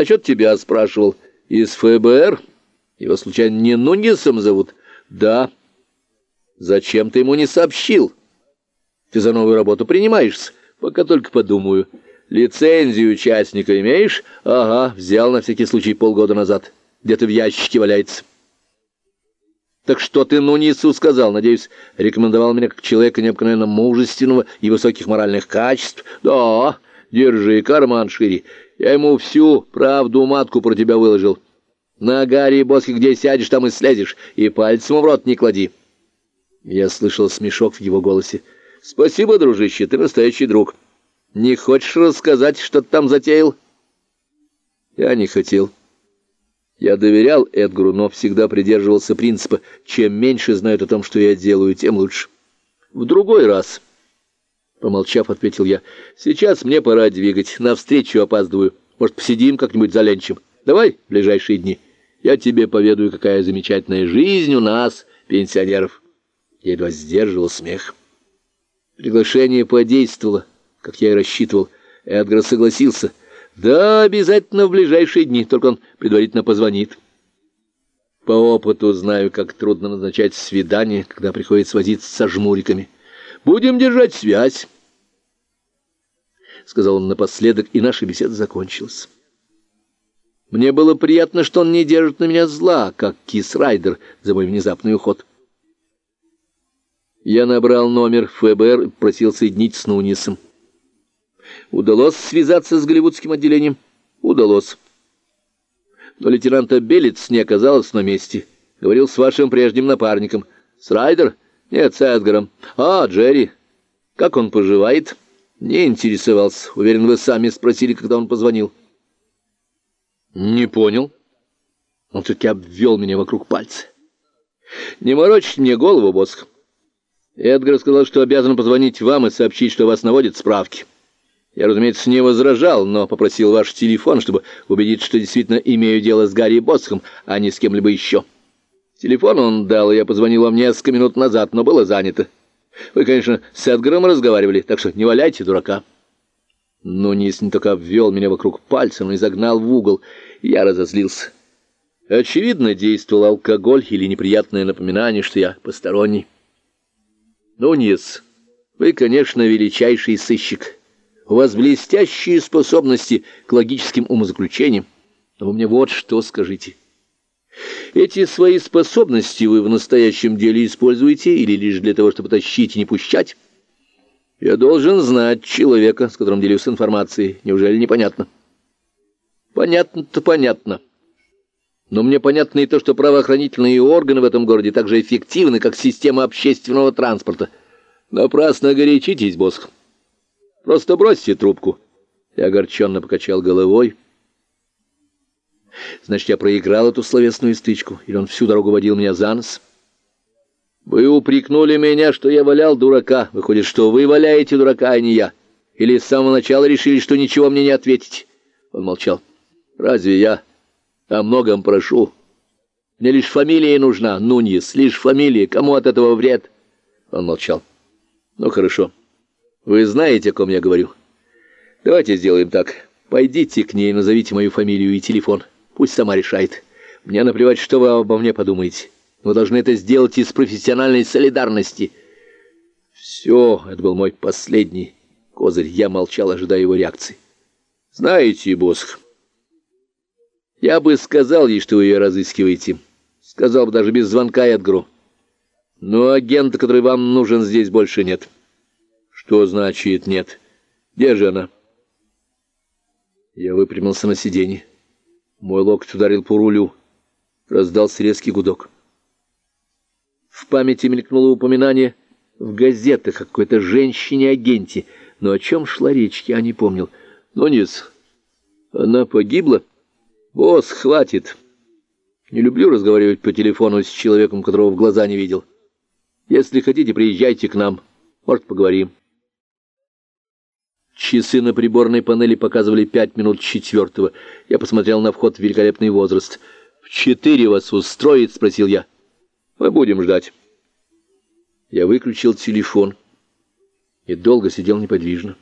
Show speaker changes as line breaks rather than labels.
Насчет тебя спрашивал. Из ФБР? Его, случайно, не Нунисом зовут? Да. Зачем ты ему не сообщил? Ты за новую работу принимаешься? Пока только подумаю. Лицензию участника имеешь? Ага, взял на всякий случай полгода назад. Где-то в ящике валяется. Так что ты Нунису сказал? Надеюсь, рекомендовал меня как человека необыкновенно мужественного и высоких моральных качеств? Да, держи карман шире. Я ему всю правду матку про тебя выложил. На Гарри Боске где сядешь, там и слезешь, и пальцем в рот не клади. Я слышал смешок в его голосе. Спасибо, дружище, ты настоящий друг. Не хочешь рассказать, что ты там затеял? Я не хотел. Я доверял Эдгару, но всегда придерживался принципа, чем меньше знают о том, что я делаю, тем лучше. В другой раз, помолчав, ответил я, сейчас мне пора двигать, навстречу опаздываю. Может, посидим как-нибудь за ленчем? Давай в ближайшие дни. Я тебе поведаю, какая замечательная жизнь у нас, пенсионеров. Я едва сдерживал смех. Приглашение подействовало как я и рассчитывал. Эдгар согласился. Да, обязательно в ближайшие дни, только он предварительно позвонит. По опыту знаю, как трудно назначать свидание, когда приходится возиться со жмуриками. Будем держать связь, — сказал он напоследок, и наша беседа закончилась. Мне было приятно, что он не держит на меня зла, как Кис Райдер за мой внезапный уход. Я набрал номер ФБР и просил соединить с Нунисом. Удалось связаться с голливудским отделением? Удалось. Но лейтенанта Белец не оказалось на месте. Говорил с вашим прежним напарником. С Райдер? Нет, с Эдгаром. А, Джерри. Как он поживает? Не интересовался. Уверен, вы сами спросили, когда он позвонил. Не понял. Он все-таки обвел меня вокруг пальца. Не морочите мне голову, Босх. Эдгар сказал, что обязан позвонить вам и сообщить, что вас наводят справки. Я, разумеется, не возражал, но попросил ваш телефон, чтобы убедиться, что действительно имею дело с Гарри Босхом, а не с кем-либо еще. Телефон он дал, и я позвонил вам несколько минут назад, но было занято. Вы, конечно, с Эдгаром разговаривали, так что не валяйте дурака. Но Нис не только обвел меня вокруг пальца, но и загнал в угол. Я разозлился. Очевидно, действовал алкоголь или неприятное напоминание, что я посторонний. Ну, Нис, вы, конечно, величайший сыщик. У вас блестящие способности к логическим умозаключениям. Но вы мне вот что скажите. Эти свои способности вы в настоящем деле используете или лишь для того, чтобы тащить и не пущать? Я должен знать человека, с которым делюсь информацией. Неужели непонятно? Понятно-то понятно. Но мне понятно и то, что правоохранительные органы в этом городе так же эффективны, как система общественного транспорта. Напрасно горячитесь, Босх. Просто бросьте трубку. Я огорченно покачал головой. Значит, я проиграл эту словесную стычку, или он всю дорогу водил меня за нос? Вы упрекнули меня, что я валял дурака. Выходит, что вы валяете дурака, а не я. Или с самого начала решили, что ничего мне не ответить? Он молчал. Разве я о многом прошу? Мне лишь фамилия нужна, Нуньес, лишь фамилия. Кому от этого вред? Он молчал. Ну, хорошо. Вы знаете, о ком я говорю? Давайте сделаем так. Пойдите к ней, назовите мою фамилию и телефон. Пусть сама решает. Мне наплевать, что вы обо мне подумаете. Вы должны это сделать из профессиональной солидарности. Все, это был мой последний козырь. Я молчал, ожидая его реакции. Знаете, Босх, я бы сказал ей, что вы ее разыскиваете. Сказал бы даже без звонка Эдгару. Но агента, который вам нужен, здесь больше нет. Что значит нет? Где же она? Я выпрямился на сиденье. Мой локоть ударил по рулю. Раздался резкий гудок. В памяти мелькнуло упоминание в газетах о какой-то женщине-агенте, но о чем шла речь, я не помнил. Но нет, она погибла. Босс, хватит. Не люблю разговаривать по телефону с человеком, которого в глаза не видел. Если хотите, приезжайте к нам. Может, поговорим. Часы на приборной панели показывали пять минут четвертого. Я посмотрел на вход в великолепный возраст. «В четыре вас устроит?» — спросил я. «Мы будем ждать». Я выключил телефон и долго сидел неподвижно.